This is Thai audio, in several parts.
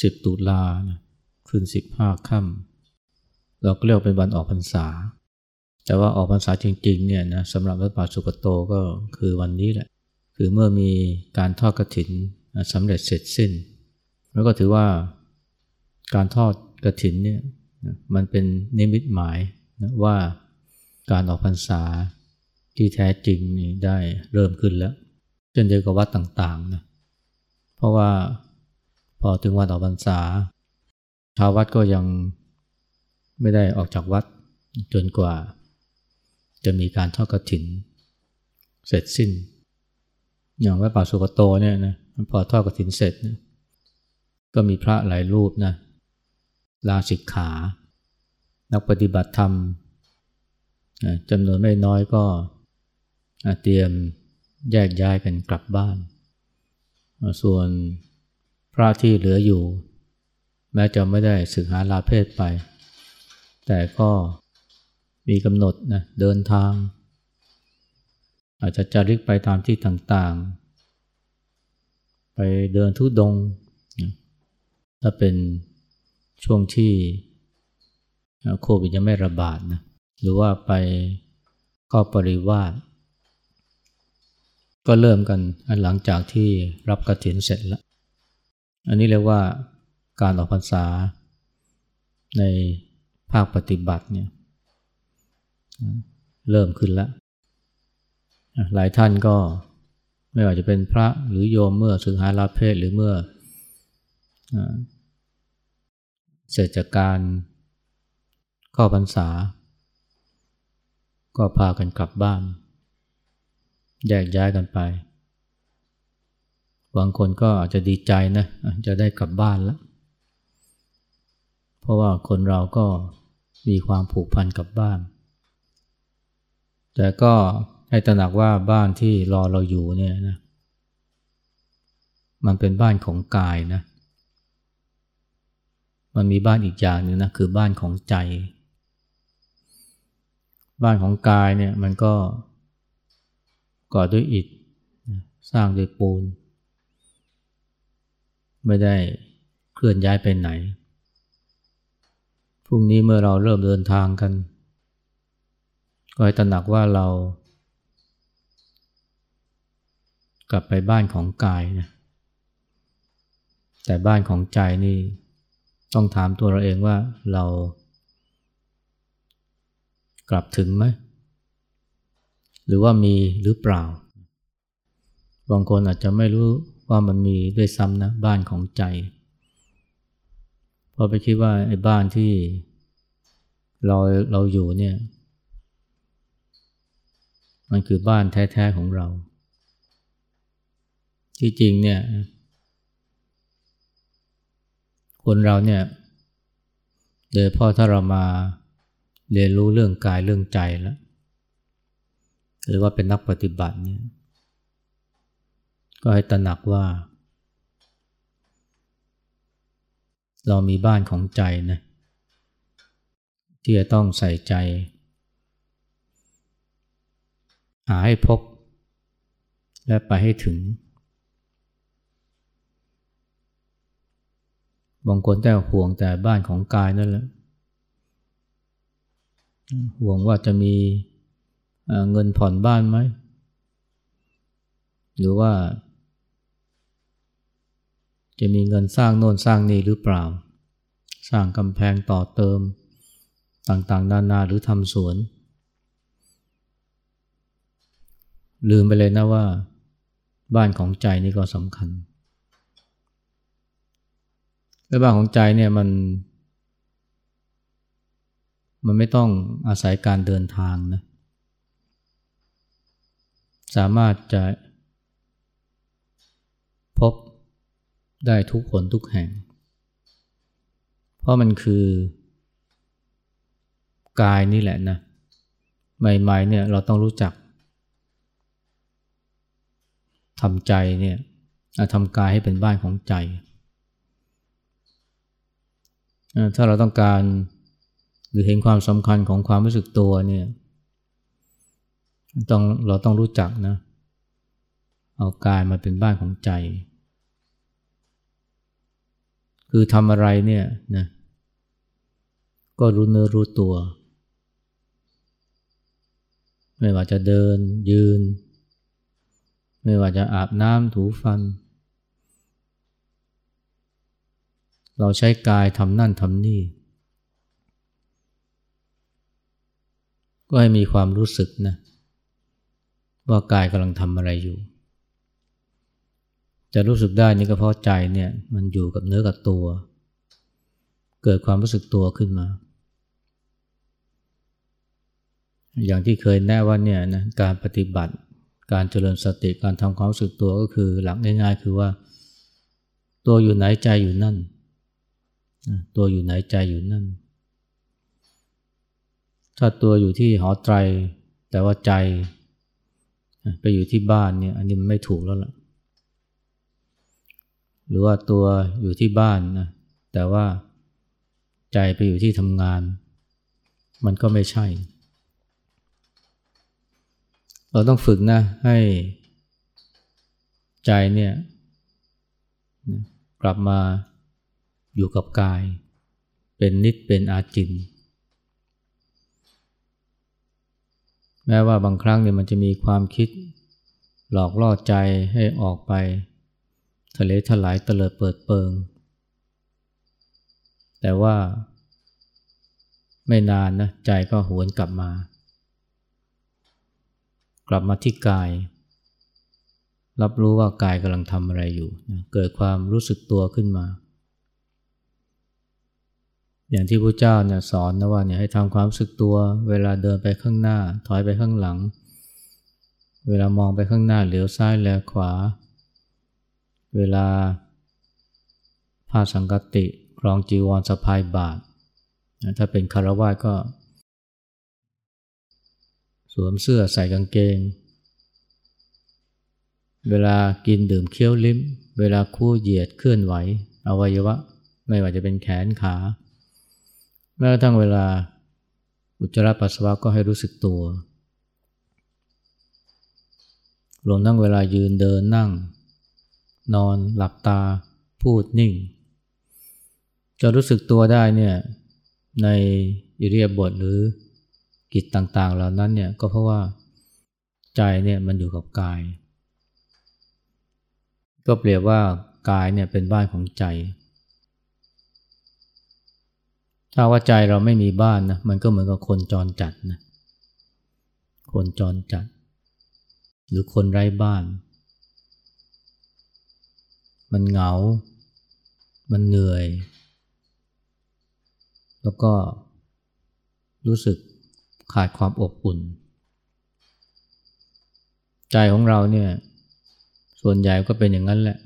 สิบตุลานะขึ้นสิบห้าค่ำเราก็เรียกเป็นวันออกพรรษา แต่ว่าออกพรรษาจริงๆเนี่ยนะสำหรับวัดป่าสุกโตก็คือวันนี้แหละ คือเมื่อมีการทอดกระถินสำเร็จเสร็จสิ้น แล้วก็ถือว่าการทอดกระถินเนี่ยมันเป็นนิมิตหมายนะว่าการออกพรรษาที่แท้จริงนี่ได้เริ่มขึ้นแล้วเช่นเดียวกับวัดต่างๆนะเพราะว่า พอถึงวันออกพรรษา ชาววัดก็ยังไม่ได้ออกจากวัดจนกว่า จะมีการทอดกระถิน เสร็จสิ้น อย่างวัดป่าสุกโตเนี่ยนะพอทอดกระถินเสร็จนะก็มีพระหลายรูปนะลาสิกขา นักปฏิบัติธรรมจำนวนไม่น้อยก็เตรียมแยกย้ายกันกลับบ้าน ส่วน พระที่เหลืออยู่ แม้จะไม่ได้ศึกหาลาเพศไป แต่ก็มีกำหนดนะเดินทาง อาจจะจาริกไปตามที่ต่างๆ ไปเดินทุดง ถ้าเป็นช่วงที่โควิดยังไม่ระบาดนะหรือว่าไปก็ปริวาสก็เริ่มกันหลังจากที่รับกระถินเสร็จแล้ว อันนี้เรียกว่าการออกพรรษาในภาคปฏิบัติเนี่ยเริ่มขึ้นแล้ว หลายท่านก็ไม่ว่าจะเป็นพระหรือโยมเมื่อสึกหาลาเพศหรือเมื่อเสร็จจากการเข้าพรรษา ก็พากันกลับบ้าน แยกย้ายกันไป บางคนก็อาจจะดีใจนะจะได้กลับบ้านแล้ว เพราะว่าคนเราก็มีความผูกพันกับบ้าน แต่ก็ให้ตระหนักว่าบ้านที่รอเราอยู่เนี่ยนะ มันเป็นบ้านของกายนะ มันมีบ้านอีกอย่างหนึ่งนะคือบ้านของใจ บ้านของกายเนี่ยมันก็ก่อด้วยอิฐสร้างด้วยปูน ไม่ได้เคลื่อนย้ายไปไหน พรุ่งนี้เมื่อเราเริ่มเดินทางกัน ก็ให้ตระหนักว่าเรา กลับไปบ้านของกายนะแต่บ้านของใจนี่ต้องถามตัวเราเองว่าเรา กลับถึงไหม หรือว่ามีหรือเปล่า บางคนอาจจะไม่รู้ ว่ามันมีด้วยซ้ำนะบ้านของใจพอไปคิดว่าไอ้บ้านที่เราเราอยู่เนี่ย มันคือบ้านแท้ๆของเรา ที่จริงเนี่ย คนเราเนี่ยโดยพ่อถ้าเรามาเรียนรู้เรื่องกายเรื่องใจแล้วหรือว่าเป็นนักปฏิบัติเนี่ย ก็ให้ตระหนักว่า เรามีบ้านของใจนะที่จะต้องใส่ใจ หาให้พบ และไปให้ถึง บางคนแต่ห่วงแต่บ้านของกายนั่นแหละห่วงว่าจะมีเงินผ่อนบ้านไหม หรือว่า จะมีเงินสร้างโน่นสร้างนี่หรือเปล่า สร้างกำแพงต่อเติมต่างๆนานาหรือทำสวน ลืมไปเลยนะว่า บ้านของใจนี่ก็สำคัญ และบ้านของใจเนี่ยมัน มันไม่ต้องอาศัยการเดินทางนะ สามารถจะพบ ได้ทุกคนทุกแห่ง เพราะมันคือ กายนี่แหละนะ ใหม่ๆเนี่ยเราต้องรู้จักทำใจเนี่ยทำกายให้เป็นบ้านของใจ ถ้าเราต้องการหรือเห็นความสำคัญของความรู้สึกตัวเนี่ยต้องเราต้องรู้จักนะ เอากายมาเป็นบ้านของใจ คือทำอะไรเนี่ยนะก็รู้เนื้อรู้ตัว ไม่ว่าจะเดินยืน ไม่ว่าจะอาบน้ำถูฟัน เราใช้กายทำนั่นทำนี่ ก็ให้มีความรู้สึกนะว่ากายกำลังทำอะไรอยู่ จะรู้สึกได้นี่ก็เพราะใจเนี่ยมันอยู่กับเนื้อกับตัว เกิดความรู้สึกตัวขึ้นมา อย่างที่เคยแน่ว่าเนี่ยนะการปฏิบัติการเจริญสติการทำความรู้สึกตัวก็คือหลักง่ายๆ คือว่า ตัวอยู่ไหนใจอยู่นั่น ตัวอยู่ไหนใจอยู่นั่น ถ้าตัวอยู่ที่หอไตร แต่ว่าใจ ไปอยู่ที่บ้านเนี่ยอันนี้มันไม่ถูกแล้วล่ะ หรือว่าตัวอยู่ที่บ้านนะแต่ว่าใจไปอยู่ที่ทำงาน มันก็ไม่ใช่ เราต้องฝึกนะให้ใจเนี่ยกลับมาอยู่กับกาย เป็นนิดเป็นอาจิน แม้ว่าบางครั้งเนี่ยมันจะมีความคิดหลอกล่อใจให้ออกไป ทะเลถลายเตลิดเปิดเปิง แต่ว่าไม่นานนะใจก็หวนกลับมา กลับมาที่กาย รับรู้ว่ากายกำลังทำอะไรอยู่นะเกิดความรู้สึกตัวขึ้นมา อย่างที่พระเจ้าเนี่ยสอนนะว่าเนี่ยให้ทำความรู้สึกตัว เวลาเดินไปข้างหน้า ถอยไปข้างหลัง เวลามองไปข้างหน้าเหลียวซ้ายแลขวา เวลาผ้าสังกติครองจีวรสะพายบาท ถ้าเป็นคารวะก็ สวมเสื้อใส่กางเกง เวลากินดื่มเคี้ยวลิ้ม เวลาคู่เหยียดเคลื่อนไหว อวัยวะ ไม่ว่าจะเป็นแขนขาแม้กระทั่งเวลาอุจจาระปัสสาวะก็ให้รู้สึกตัวรวมทั้งเวลายืนเดินนั่ง นอนหลับตาพูดนิ่ง จะรู้สึกตัวได้เนี่ยในอิริยาบถหรือกิจต่างๆ เหล่านั้นเนี่ยก็เพราะว่าใจเนี่ยมันอยู่กับกาย ก็เปรียบว่ากายเนี่ยเป็นบ้านของใจ ถ้าว่าใจเราไม่มีบ้านนะมันก็เหมือนกับคนจรจัดนะคนจรจัด หรือคนไร้บ้าน มันเหงา มันเหนื่อย แล้วก็รู้สึกขาดความอบอุ่น ใจของเราเนี่ย ส่วนใหญ่ก็เป็นอย่างนั้นแหละ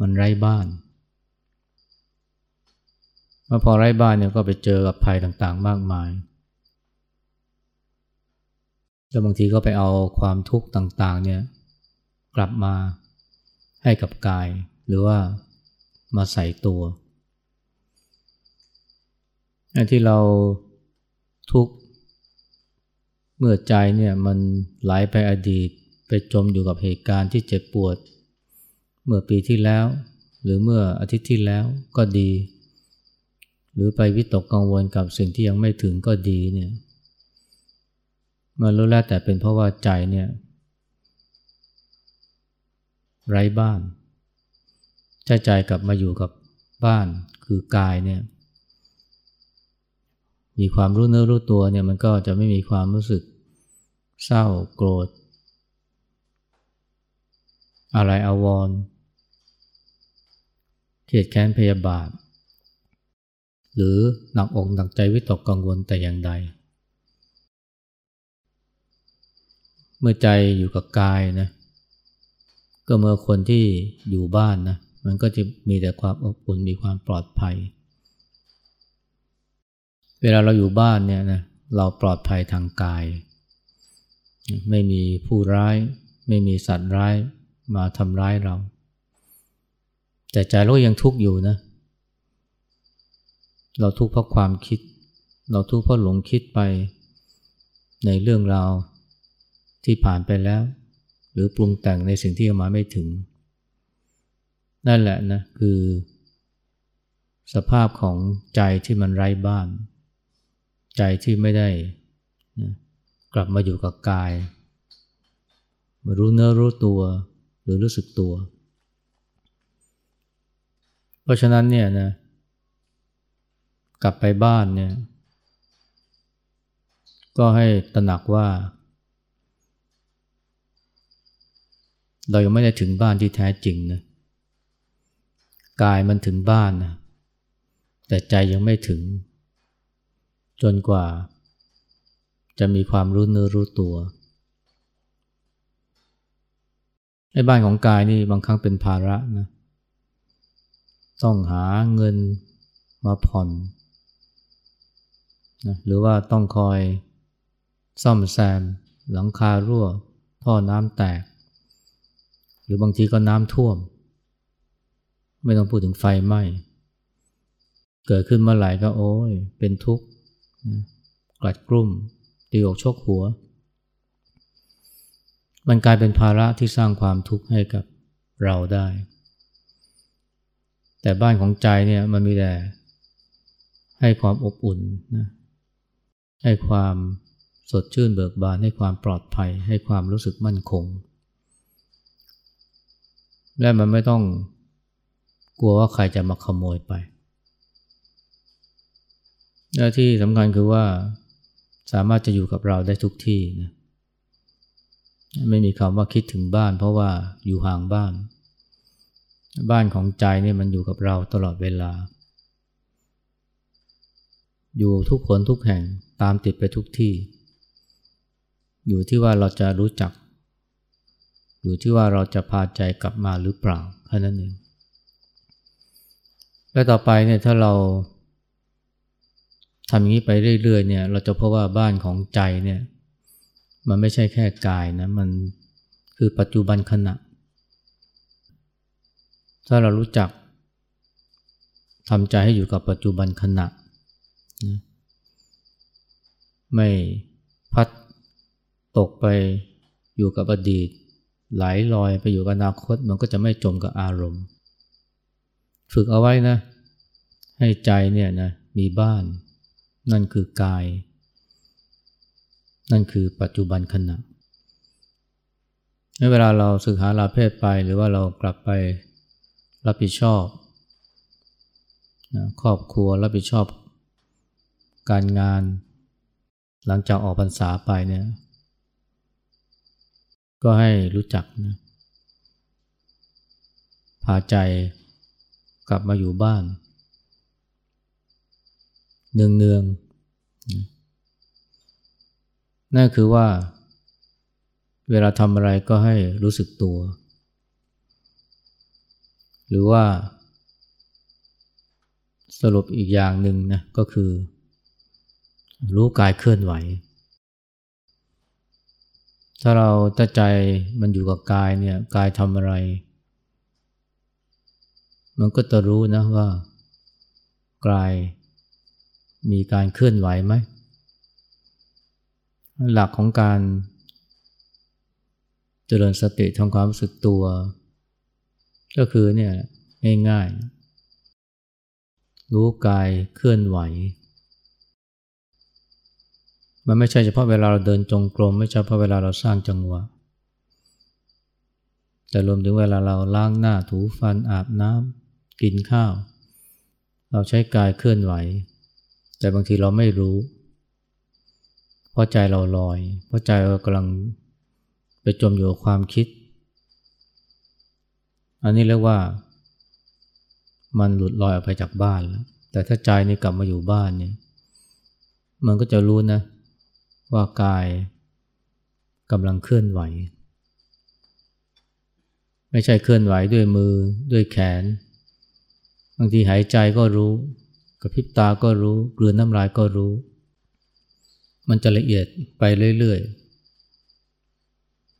มันไร้บ้านพอไร้บ้านเนี่ยก็ไปเจอกับภัยต่างๆ มากมาย แล้วบางทีก็ไปเอาความทุกข์ต่างๆ เนี่ย กลับมาให้กับกาย หรือว่ามาใส่ตัวที่เราทุกข์เมื่อใจเนี่ยมันไหลไปอดีตไปจมอยู่กับเหตุการณ์ที่เจ็บปวด เมื่อปีที่แล้ว หรือเมื่ออาทิตย์ที่แล้วก็ดี หรือไปวิตกกังวลกับสิ่งที่ยังไม่ถึงก็ดีเนี่ยมันรู้แล้วแต่เป็นเพราะว่าใจเนี่ย ไร้บ้านใจใจกลับมาอยู่กับบ้านคือกายเนี่ยมีความรู้เนื้อรู้ตัวเนี่ยมันก็จะไม่มีความรู้สึกเศร้าโกรธ อะไรอาวรเกลียดแค้นพยาบาท หรือหนักอกหนักใจวิตกกังวลแต่อย่างใด เมื่อใจอยู่กับกายนะ ก็เมื่อคนที่อยู่บ้านนะมันก็จะมีแต่ความอบอุ่นมีความปลอดภัย เวลาเราอยู่บ้านเนี่ยนะเราปลอดภัยทางกาย ไม่มีผู้ร้าย ไม่มีสัตว์ร้ายมาทำร้ายเรา แต่ใจเรายังทุกข์อยู่นะเเราทุกข์เพราะความคิด เราทุกข์เพราะหลงคิดไปในเรื่องราวที่ผ่านไปแล้ว หรือปรุงแต่งในสิ่งที่ยังมาไม่ถึง นั่นแหละนะคือ สภาพของใจที่มันไร้บ้าน ใจที่ไม่ได้นะกลับมาอยู่กับกาย มารู้เนื้อรู้ตัวหรือรู้สึกตัว เพราะฉะนั้นเนี่ยนะกลับไปบ้านเนี่ยก็ให้ตระหนักว่า เรายังไม่ได้ถึงบ้านที่แท้จริงนะกายมันถึงบ้านนะแต่ใจยังไม่ถึง จนกว่า จะมีความรู้เนื้อรู้ตัวไอ้บ้านของกายนี่บางครั้งเป็นภาระนะ ต้องหาเงินมาผ่อนนะหรือว่าต้องคอยซ่อมแซม หลังคารั่ว ท่อน้ำแตก รือบางทีก็น้ำท่วม ไม่ต้องพูดถึงไฟไหม้เกิดขึ้นเมื่อไหร่ก็โอ้ยเป็นทุกข์กลัดกลุ่มตีอกชกหัว มันกลายเป็นภาระที่สร้างความทุกข์ให้กับเราได้ แต่บ้านของใจเนี่ยมันมีแต่ให้ความอบอุ่นนะให้ความสดชื่นเบิกบานให้ความปลอดภัย ให้ความรู้สึกมั่นคง และมันไม่ต้องกลัวว่าใครจะมาขโมยไปและที่สำคัญคือว่าสามารถจะอยู่กับเราได้ทุกที่นะไม่มีคำว่าคิดถึงบ้าน เพราะว่าอยู่ห่างบ้าน บ้านของใจนี่มันอยู่กับเราตลอดเวลา อยู่ทุกคนทุกแห่งตามติดไปทุกที่ อยู่ที่ว่าเราจะรู้จัก อยู่ที่ว่าเราจะพาใจกลับมาหรือเปล่าแค่นั้นเองและต่อไปเนี่ยถ้าเราทำอย่างนี้ไปเรื่อยๆเนี่ยเราจะพบว่าบ้านของใจเนี่ยมันไม่ใช่แค่กายนะมันคือปัจจุบันขณะ ถ้าเรารู้จักทำใจให้อยู่กับปัจจุบันขณะนะไม่พัดตกไปอยู่กับอดีต ไหลลอยไปอยู่กับอนาคตมันก็จะไม่จมกับอารมณ์ ฝึกเอาไว้นะ ให้ใจเนี่ยนะมีบ้าน นั่นคือกาย นั่นคือปัจจุบันขณะในเวลาเราศึกษาลาเพศไปหรือว่าเรากลับไปรับผิดชอบนะครอบครัวรับผิดชอบการงาน หลังจากออกพรรษาไปเนี่ย ก็ให้รู้จักนะพาใจกลับมาอยู่บ้าน เนืองเนืองนั่นคือว่า เวลาทำอะไรก็ให้รู้สึกตัว หรือว่า สรุปอีกอย่างหนึ่งนะก็คือ รู้กายเคลื่อนไหว ถ้าเราตั้ใจมันอยู่กับกายเนี่ยกายทำอะไร มันก็จะรู้นะว่ากายมีการเคลื่อนไหวไหม หลักของการเจริญสติทำความรู้สึกตัว ก็คือเนี่ยง่ายๆ รู้กายเคลื่อนไหว มันไม่ใช่เฉพาะเวลาเราเดินจงกรมไม่ใช่เฉพาะเวลาเราสร้างจังหวะ แต่รวมถึงเวลาเราล้างหน้าถูฟันอาบน้ำกินข้าว เราใช้กายเคลื่อนไหว แต่บางทีเราไม่รู้ เพราะใจเราลอย เพราะใจเรากำลังไปจมอยู่กับความคิด อันนี้เรียกว่า มันหลุดลอยออกไปจากบ้านแล้วแต่ถ้าใจนี่กลับมาอยู่บ้านเนี่ยมันก็จะรู้นะ ว่ากายกำลังเคลื่อนไหว ไม่ใช่เคลื่อนไหวด้วยมือด้วยแขน บางทีหายใจก็รู้กระพริบตาก็รู้กลืนน้ำลายก็รู้ มันจะละเอียดไปเรื่อย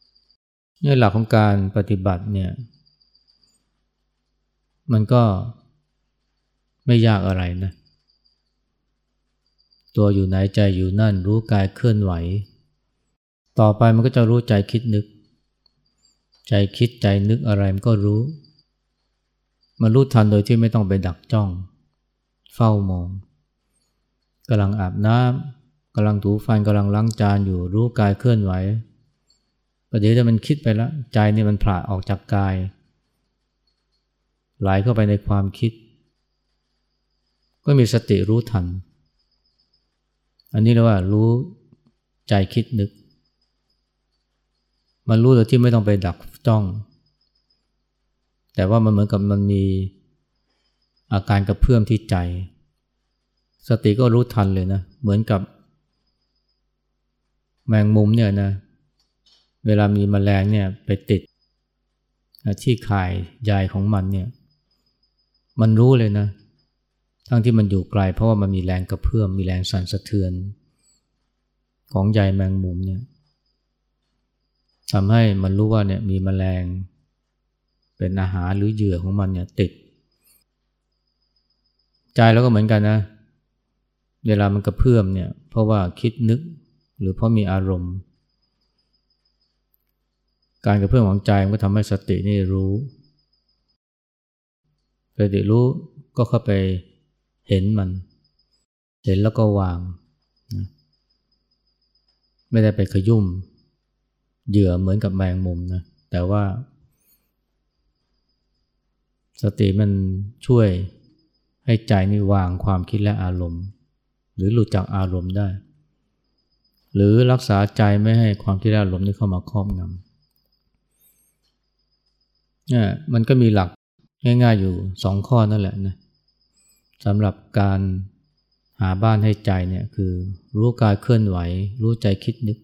ๆนี่หลักของการปฏิบัติเนี่ยมันก็ไม่ยากอะไรนะ ตัวอยู่ไหนใจอยู่นั่น รู้กายเคลื่อนไหว ต่อไปมันก็จะรู้ใจคิดนึก ใจคิดใจนึกอะไรมันก็รู้มันรู้ทันโดยที่ไม่ต้องไปดักจ้อง เฝ้ามองกำลังอาบน้ำกำลังถูฟันกำลังล้างจานอยู่รู้กายเคลื่อนไหวประเดี๋ยวจะมันคิดไปแล้วใจนี่มันผ่าออกจากกาย ไหลเข้าไปในความคิด ก็มีสติรู้ทัน อันนี้เรียกว่ารู้ใจคิดนึก มันรู้โดยที่ไม่ต้องไปดักจ้อง แต่ว่ามันเหมือนกับมันมีอาการกระเพื่อมที่ใจ สติก็รู้ทันเลยนะ เหมือนกับแมงมุมเนี่ยนะ เวลามีมแมลงเนี่ยไปติดที่ข่ายใยของมันเนี่ย มันรู้เลยนะ ทั้งที่มันอยู่ไกล เพราะว่ามันมีแรงกระเพื่อมมีแรงสั่นสะเทือน ของใยแมงมุมเนี่ยทำให้มันรู้ว่าเนี่ยมีแมลง เป็นอาหารหรือเหยื่อของมันเนี่ยติด ใจเราก็เหมือนกันนะ เวลามันกระเพื่อมเนี่ย เพราะว่าคิดนึกหรือเพราะมีอารมณ์ การกระเพื่อมของใจมันก็ทำให้สตินี่รู้สติรู้ก็เข้าไป เห็นมัน เห็นแล้วก็วางนะไม่ได้ไปขยุ่มเหยื่อเหมือนกับแมงมุมนะแต่ว่า สติมันช่วยให้ใจนี่วางความคิดและอารมณ์ หรือหลุดจากอารมณ์ได้ หรือรักษาใจไม่ให้ความคิดและอารมณ์นี้เข้ามาครอบงำเนี่ยมันก็มีหลักง่ายๆอยู่สองข้อนั่นแหละนะ สำหรับการหาบ้านให้ใจเนี่ยคือรู้กายเคลื่อนไหว รู้ใจคิดนึก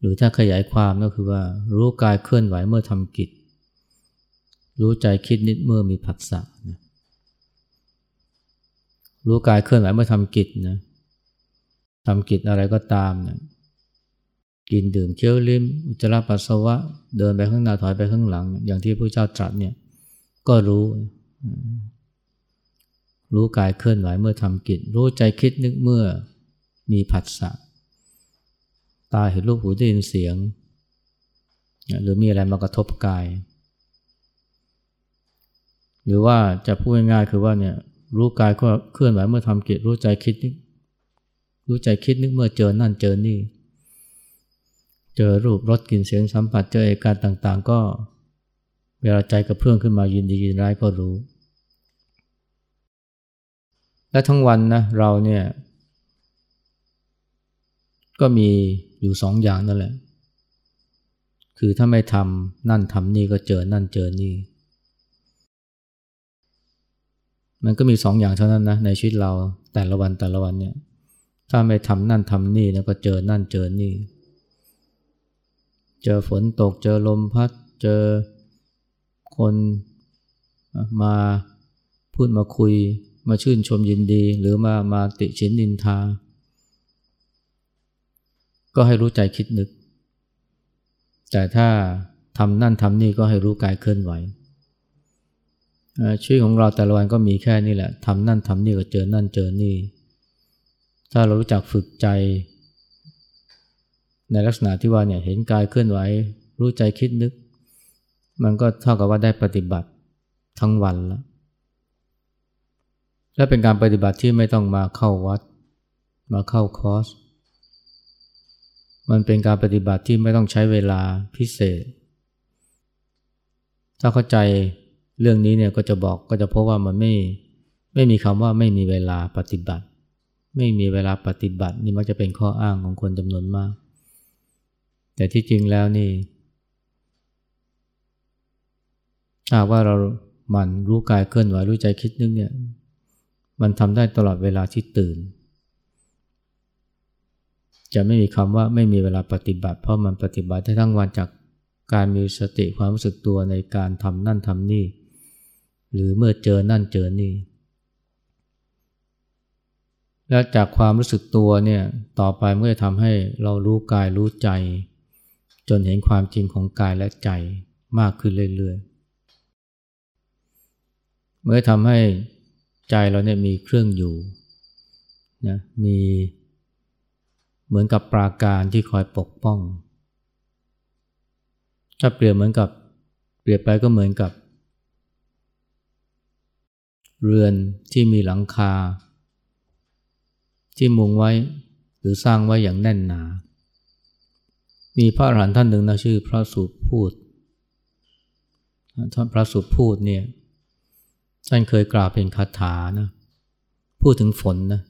หรือถ้าขยายความก็คือว่ารู้กายเคลื่อนไหวเมื่อทำกิจ รู้ใจคิดนิดเมื่อมีผัสสะนะรู้กายเคลื่อนไหวเมื่อทำกิจนะทำกิจอะไรก็ตามนะกินดื่มเคี้ยวลิ้มอุจจาระปัสสาวะเดินไปข้างหน้าถอยไปข้างหลัง อย่างที่พระเจ้าตรัสเนี่ยก็รู้ รู้กายเคลื่อนไหวเมื่อทำกิจ รู้ใจคิดนึกเมื่อมีผัสสะ ตาเห็นรูปหูได้ยินเสียง หรือมีอะไรมากระทบกาย หรือว่าจะพูดง่ายๆคือว่าเนี่ยรู้กายก็เคลื่อนไหวเมื่อทำกิจ รู้ใจคิดนึกรู้ใจคิดนึกเมื่อเจอนั่นเจอนี่ เจอรูปรสกลิ่นเสียงสัมผัสเจอเอการต่างๆ ก็เวลาใจกระเพื่อมขึ้นมายินดียินร้ายก็รู้ และทั้งวันนะเราเนี่ยก็มีอยู่สองอย่างนั่นแหละ คือถ้าไม่ทำนั่นทำนี่ก็เจอนั่นเจอนี่ มันก็มีสองอย่างเท่านั้นนะในชีวิตเราแต่ละวันแต่ละวันเนี่ย ถ้าไม่ทำนั่นทำนี่แล้วก็เจอนั่นเจอนี่ เจอฝนตกเจอลมพัด เจอคนมาพูดมาคุย มาชื่นชมยินดีหรือมามาติชินนินทา ก็ให้รู้ใจคิดนึก แต่ถ้าทำนั่นทำนี่ก็ให้รู้กายเคลื่อนไหวชีวิตของเราแต่ละวันก็มีแค่นี้แหละทำนั่นทำนี่ก็เจอนั่นเจอนี่ ถ้าเรารู้จักฝึกใจ ในลักษณะที่ว่าเนี่ยเห็นกายเคลื่อนไหว รู้ใจคิดนึก มันก็เท่ากับว่าได้ปฏิบัติทั้งวันแล้ว และเป็นการปฏิบัติที่ไม่ต้องมาเข้าวัด มาเข้าคอร์ส มันเป็นการปฏิบัติที่ไม่ต้องใช้เวลาพิเศษ ถ้าเข้าใจเรื่องนี้เนี่ยก็จะบอกก็จะพบว่ามันไม่ไม่มีคำว่าไม่มีเวลาปฏิบัติ ไม่มีเวลาปฏิบัตินี่มักจะเป็นข้ออ้างของคนจำนวนมาก แต่ที่จริงแล้วนี่ถ้าว่าเราหมั่นรู้กายเคลื่อนไหวรู้ใจคิดนึกเนี่ย มันทำได้ตลอดเวลาที่ตื่น จะไม่มีคำว่าไม่มีเวลาปฏิบัติ เพราะมันปฏิบัติได้ทั้งวันจากการมีสติความรู้สึกตัวในการทำนั่นทำนี่ หรือเมื่อเจอนั่นเจอนี่ และจากความรู้สึกตัวเนี่ยต่อไปเมื่อทำให้เรารู้กายรู้ใจ จนเห็นความจริงของกายและใจมากขึ้นเรื่อยๆเมื่อทำให้ ใจเราเนี่ยมีเครื่องอยู่นะมีเหมือนกับปราการที่คอยปกป้อง ถ้าเปรียบเหมือนกับเปรียบไปก็เหมือนกับ เรือนที่มีหลังคา ที่มุงไว้หรือสร้างไว้อย่างแน่นหนา มีพระอรหันต์ท่านหนึ่งนะชื่อพระสุพูดท่านพระสุพูดเนี่ย ท่านเคยกล่าวเป็นคาถานะพูดถึงฝนนะ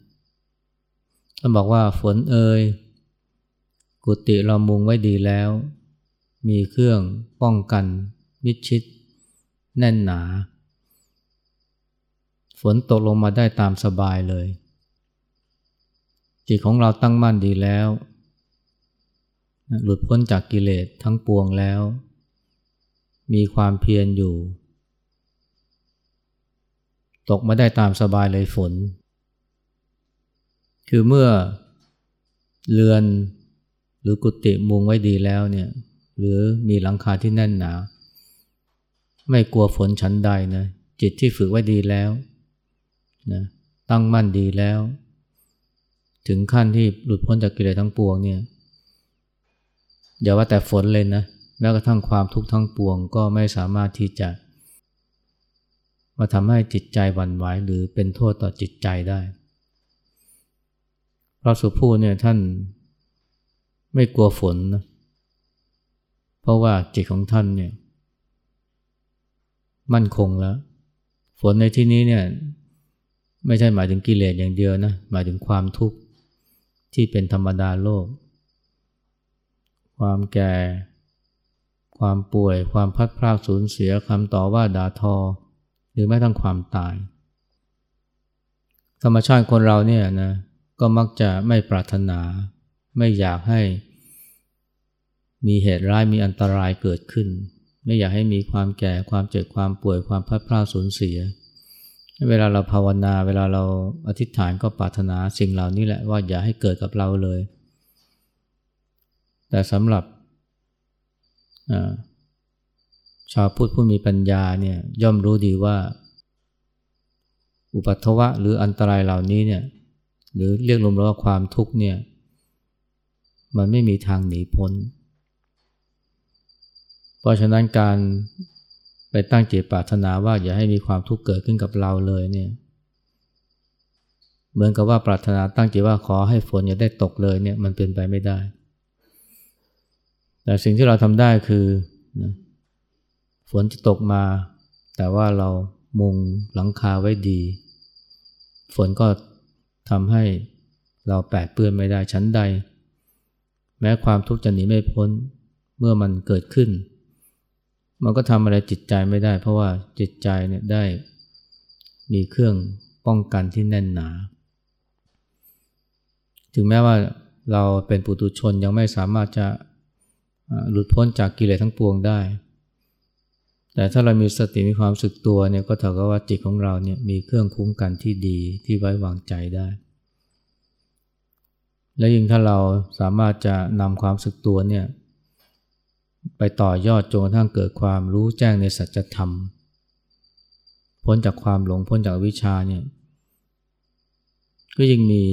ท่านบอกว่าฝนเอ่ยกุฏิเรามุงไว้ดีแล้ว มีเครื่องป้องกัน มิดชิด แน่นหนา ฝนตกลงมาได้ตามสบายเลย จิตของเราตั้งมั่นดีแล้วหลุดพ้นจากกิเลสทั้งปวงแล้ว มีความเพียรอยู่ ตกมาได้ตามสบายเลยฝน คือเมื่อเรือนหรือกุฏิมุงไว้ดีแล้วเนี่ย หรือมีหลังคาที่แน่นหนา ไม่กลัวฝนชั้นใดนะจิตที่ฝึกไว้ดีแล้วนะตั้งมั่นดีแล้ว ถึงขั้นที่หลุดพ้นจากกิเลสทั้งปวงเนี่ยอย่าว่าแต่ฝนเลยนะแม้กระทั่งความทุกข์ทั้งปวงก็ไม่สามารถที่จะ มาทำให้จิตใจหวั่นไหวหรือเป็นโทษต่อจิตใจได้พระสุภูเนี่ยท่านไม่กลัวฝนนะเพราะว่าจิตของท่านเนี่ยมั่นคงแล้ว ฝนในที่นี้เนี่ยไม่ใช่หมายถึงกิเลสอย่างเดียวนะหมายถึงความทุกข์ที่เป็นธรรมดาโลก ความแก่ ความป่วย ความพัดพลาดสูญเสียคำต่อว่าด่าทอ รือแม้ทั้งความตาย ธรรมชาติคนเราเนี่ยนะก็มักจะไม่ปรารถนา ไม่อยากให้ มีเหตุร้ายมีอันตรายเกิดขึ้น ไม่อยากให้มีความแก่ความเจ็บความป่วยความพัดพลาดสูญเสีย เวลาเราภาวนา เวลาเราอธิษฐานก็ปรารถนาสิ่งเหล่านี้แหละว่าอย่าให้เกิดกับเราเลย แต่สำหรับ ชาวพุทธผู้มีปัญญาเนี่ยย่อมรู้ดีว่า อุปัตวะหรืออันตรายเหล่านี้เนี่ยหรือเรียกรวมๆว่าความทุกข์เนี่ยมันไม่มีทางหนีพ้น เพราะฉะนั้นการไปตั้งจิตปรารถนาว่าอย่าให้มีความทุกข์เกิดขึ้นกับเราเลยเนี่ยเหมือนกับว่าปรารถนาตั้งจิตว่าขอให้ฝนอย่าได้ตกเลยเนี่ยมันเป็นไปไม่ได้ แต่สิ่งที่เราทำได้คือนะ ฝนจะตกมา แต่ว่าเรามุงหลังคาไว้ดี ฝนก็ทำให้เราแปดเปื้อนไม่ได้ชั้นใด แม้ความทุกข์จะหนีไม่พ้นเมื่อมันเกิดขึ้น มันก็ทำอะไรจิตใจไม่ได้ เพราะว่าจิตใจเนี่ยได้มีเครื่องป้องกันที่แน่นหนา ถึงแม้ว่าเราเป็นปุถุชนยังไม่สามารถจะหลุดพ้นจากกิเลสทั้งปวงได้ แต่ถ้าเรามีสติมีความสึกตัวเนี่ยก็เท่ากับว่าจิตของเราเนี่ยมีเครื่องคุ้มกันที่ดีที่ไว้วางใจได้ และยิ่งถ้าเราสามารถจะนำความสึกตัวเนี่ยไปต่อยอดจนกระทั่งเกิดความรู้แจ้งในสัจธรรม พ้นจากความหลงพ้นจากวิชาเนี่ยก็ยิ่งมี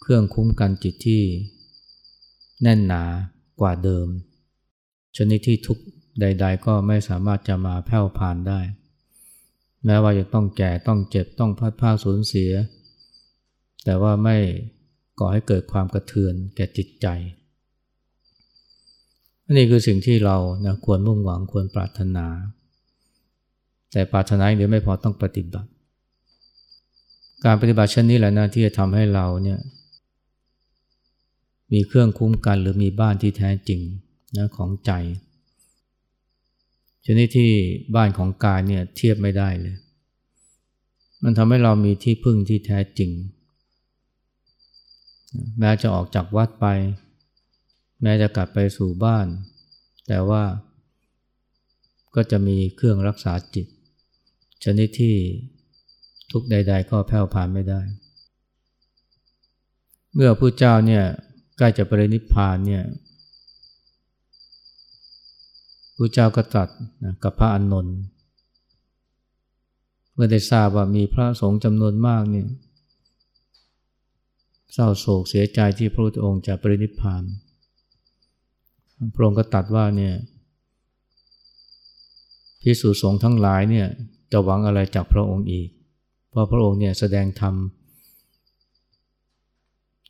เครื่องคุ้มกันจิตที่แน่นหนากว่าเดิม ชนิดที่ทุก ใด ๆ ก็ไม่สามารถจะมาแผ่วผ่านได้ แม้ว่าจะต้องแก่ต้องเจ็บต้องพัดผ้าสูญเสีย แต่ว่าไม่ก่อให้เกิดความกระเทือนแก่จิตใจอันนี้คือสิ่งที่เรานะควรมุ่งหวังควรปรารถนา แต่ปรารถนาเดียวไม่พอต้องปฏิบัติ การปฏิบัติเช่นนี้แหละนะที่จะทำให้เราเนี่ยมีเครื่องคุ้มกันหรือมีบ้านที่แท้จริงนะของใจ ชนิดที่บ้านของกายเนี่ยเทียบไม่ได้เลย มันทำให้เรามีที่พึ่งที่แท้จริง แม้จะออกจากวัดไป แม้จะกลับไปสู่บ้าน แต่ว่าก็จะมีเครื่องรักษาจิต ชนิดที่ทุกใด ๆ ก็แผ่วผ่านไม่ได้ เมื่อผู้เจ้าเนี่ยใกล้จะปรินิพพานเนี่ย ผู้เจ้าก็ตรัสนะกับพระอานนท์เมื่อได้ทราบว่ามีพระสงฆ์จำนวนมากเนี่ยเศร้าโศกเสียใจที่พระพุทธองค์จะปรินิพพานพระองค์ก็ตัดว่าเนี่ยพิสูจสงฆ์ทั้งหลายเนี่ยจะหวังอะไรจากพระองค์อีก เพราะพระองค์เนี่ยแสดงธรรม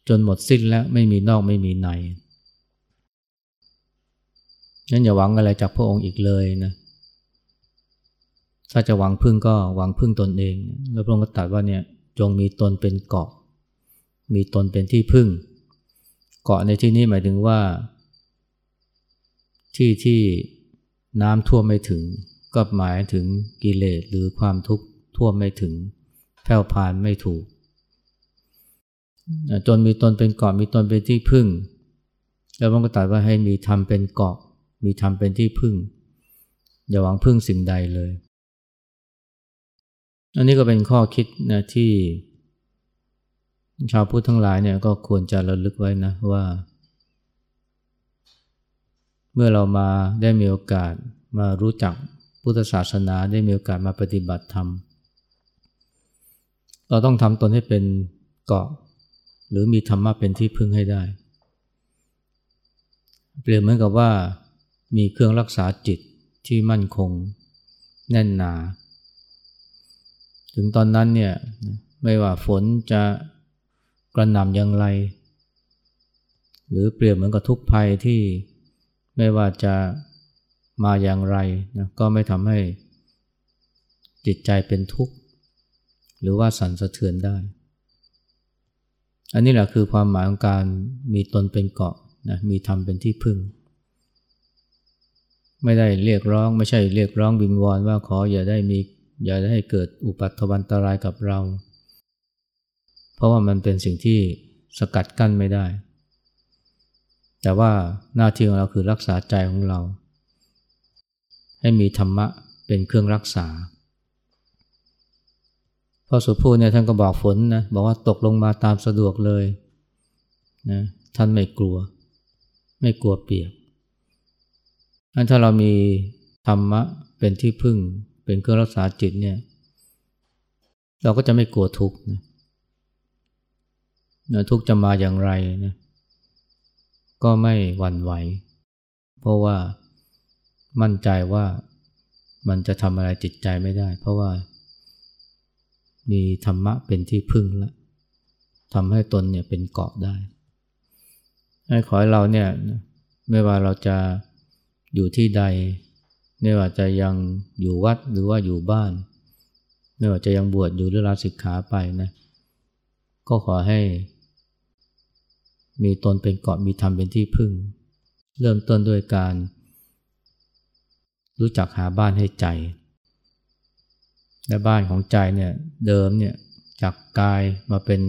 จนหมดสิ้นแล้วไม่มีนอกไม่มีใน นั้นอย่าหวังอะไรจากพระองค์อีกเลยนะถ้าจะหวังพึ่งก็หวังพึ่งตนเอง แล้วพระองค์ก็ตรัสว่าเนี่ยจงมีตนเป็นเกาะ มีตนเป็นที่พึ่ง เกาะในที่นี้หมายถึงว่า ที่ที่น้ำท่วมไม่ถึง ก็หมายถึงกิเลสหรือความทุกข์ท่วมไม่ถึงแผ่วพานไม่ถูก จนมีตนเป็นเกาะมีตนเป็นที่พึ่ง แล้วพระองค์ก็ตรัสว่าให้มีธรรมเป็นเกาะ มีธรรมเป็นที่พึ่ง อย่าหวังพึ่งสิ่งใดเลย อันนี้ก็เป็นข้อคิดนะที่ชาวพุทธทั้งหลายเนี่ยก็ควรจะระลึกไว้นะว่า เมื่อเรามาได้มีโอกาสมารู้จักพุทธศาสนาได้มีโอกาสมาปฏิบัติธรรม เราต้องทำตนให้เป็นเกาะ หรือมีธรรมะเป็นที่พึ่งให้ได้ เปรียบเหมือนกับว่า มีเครื่องรักษาจิตที่มั่นคงแน่นหนา ถึงตอนนั้นเนี่ยไม่ว่าฝนจะกระหน่ำอย่างไร หรือเปรียบเหมือนกับทุกภัยที่ไม่ว่าจะมาอย่างไรนะก็ไม่ทำให้จิตใจเป็นทุกข์ หรือว่าสั่นสะเทือนได้ อันนี้แหละคือความหมายของการมีตนเป็นเกาะนะมีธรรมเป็นที่พึ่ง ไม่ได้เรียกร้องไม่ใช่เรียกร้องบิงวอนว่าขออย่าได้มีอย่าได้ให้เกิดอุปัตวันตรายกับเรา เพราะว่ามันเป็นสิ่งที่สกัดกั้นไม่ได้ แต่ว่าหน้าที่ของเราคือรักษาใจของเรา ให้มีธรรมะเป็นเครื่องรักษาพอสุภูเนี่ยท่านก็บอกฝนนะบอกว่าตกลงมาตามสะดวกเลยนะท่านไม่กลัว ไม่กลัวเปียก ถ้าเรามีธรรมะเป็นที่พึ่ง เป็นเครื่องรักษาจิตเนี่ย เราก็จะไม่กลัวทุกข์นะนะทุกข์จะมาอย่างไรนะก็ไม่หวั่นไหว เพราะว่ามั่นใจว่ามันจะทำอะไรจิตใจไม่ได้ เพราะว่ามีธรรมะเป็นที่พึ่งแล้วทำให้ตนเนี่ยเป็นเกาะได้ ให้ขอให้เราเนี่ยไม่ว่าเราจะ อยู่ที่ใด ไม่ว่าจะยังอยู่วัดหรือว่าอยู่บ้าน ไม่ว่าจะยังบวชอยู่หรือลาสิกขาไปนะก็ขอให้ มีตนเป็นเกาะมีธรรมเป็นที่พึ่ง เริ่มต้นด้วยการ รู้จักหาบ้านให้ใจ และบ้านของใจเนี่ยเดิมเนี่ยจากกายมาเป็น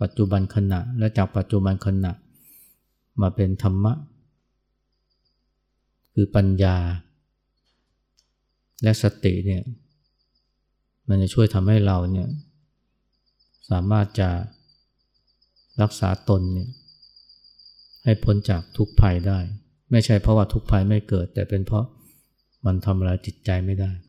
ปัจจุบันขณะและจากปัจจุบันขณะ มาเป็นธรรมะ คือปัญญา และสติเนี่ยมันจะช่วยทำให้เราเนี่ยสามารถจะรักษาตนเนี่ยให้พ้นจากทุกภัยได้ ไม่ใช่เพราะว่าทุกภัยไม่เกิด แต่เป็นเพราะมันทำลายจิตใจไม่ได้